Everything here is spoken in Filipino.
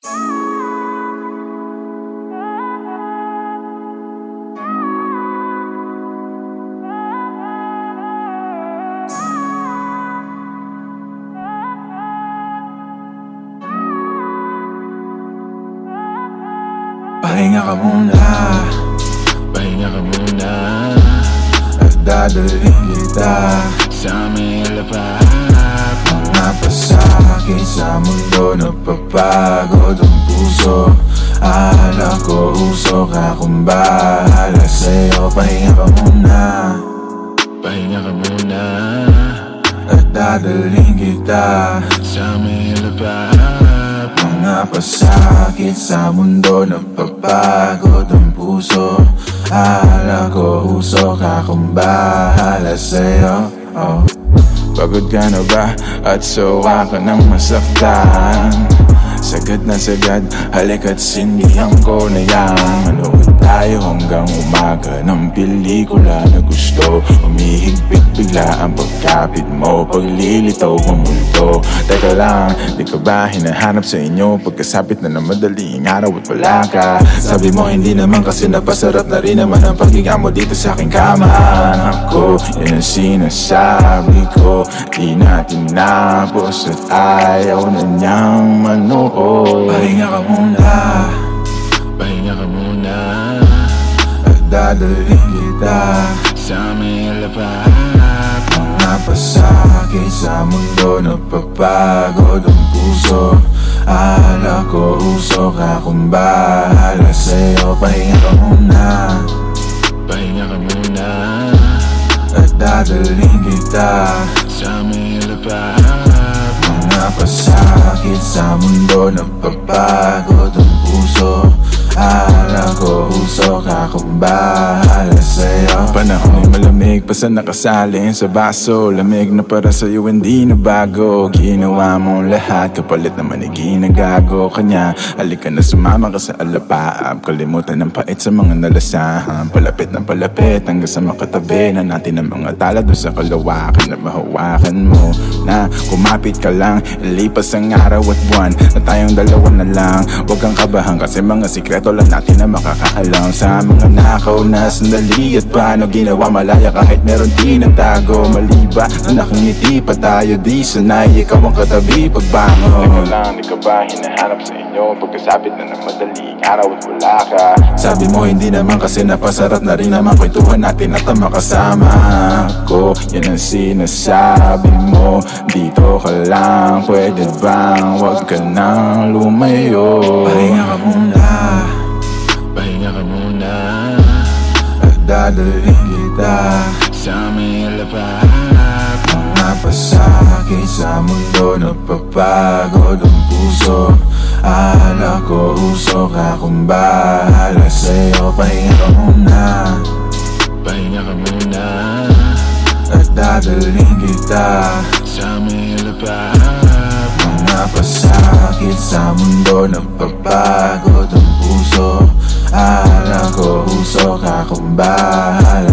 Pahinga ka muna. Pahinga ka muna. At dadalhin kita. Sa may lapap Mga pasakit sa mundo Napapagod ang puso Akala ko usok akong bahala sa'yo Pahinga ka muna Pahinga ka muna At dadalhin kita Sa may lapap Mga pasakit sa mundo Napapagod ang puso Akala ko usok akong bahala sa'yo oh. Pagod ka na ba? At sawa ka ng masaktan. Sagad na sagad, halika't sindihan ko na yan. Manood tayo hanggang umaga ng pelikula na gusto. Umihigpit bigla ang pagkapit mo. Paglilitaw ang multo. Teka lang, di ka ba hinahanap sa inyo? Pagkasapit na ng madaling araw at wala ka. Sabi mo hindi naman kasi napasarap na rin naman ang paghinga mo dito sa aking kama Ako, yan ang sinasabi ko Di na tinapos at ayaw na niyang manood. Pahinga ka muna. Pahinga ka muna. At dadalhin kita Sa may lapap Mga pasakit sa mundo Napapagod ang puso. Akala ko usok akong bahala sa'yo. Pahinga ka muna At dadalhin kita Sa may lapap Mga pasakit sa mundo Napapagod ang puso. Akala ko usok akong bahala sa'yo. Panahon ay malamig pa sa nakasalin sa baso. Lamig na para sa'yo hindi na bago. Ginawa mong lahat kapalit naman ay ginagago Kanya halika na sumama ka sa alapaap Kalimutan ng pait sa mga nalasahan. Palapit ng palapit hanggang sa makatabi Na natin ang mga tala doon sa kalawakan Na mahawakan mo na kumapit ka lang. Ilipas ang araw at buwan Na tayong dalawa na lang. Huwag kang kabahan kasi mga sikreto lang natin na makakaalam. Sa mga nakaw na sandali at paano ginawa malaya Kahit meron tinatago Maliba na nakangiti pa tayo Di sanay. Ikaw ang katabi pagbangon. Teka lang, di ka ba hinahanap sa inyo. Pagkasapit na ng madaling araw at wala ka. Sabi mo hindi naman kasi napasarap na rin naman Kwentuhan natin at ang makasama ko. Yan ang sinasabi mo. Dito ka lang, pwede bang Huwag ka nang lumayo? Pahinga ka muna. Pahinga ka muna. At dadalhin Napapagod ang puso. Akala ko usok akong bahala sa'yo. Pahinga ka muna. Pahinga ka muna. At dadalhin kita. Sa may lapap Mga pasakit sa mundo Napapagod ang puso. Akala ko usok akong bahala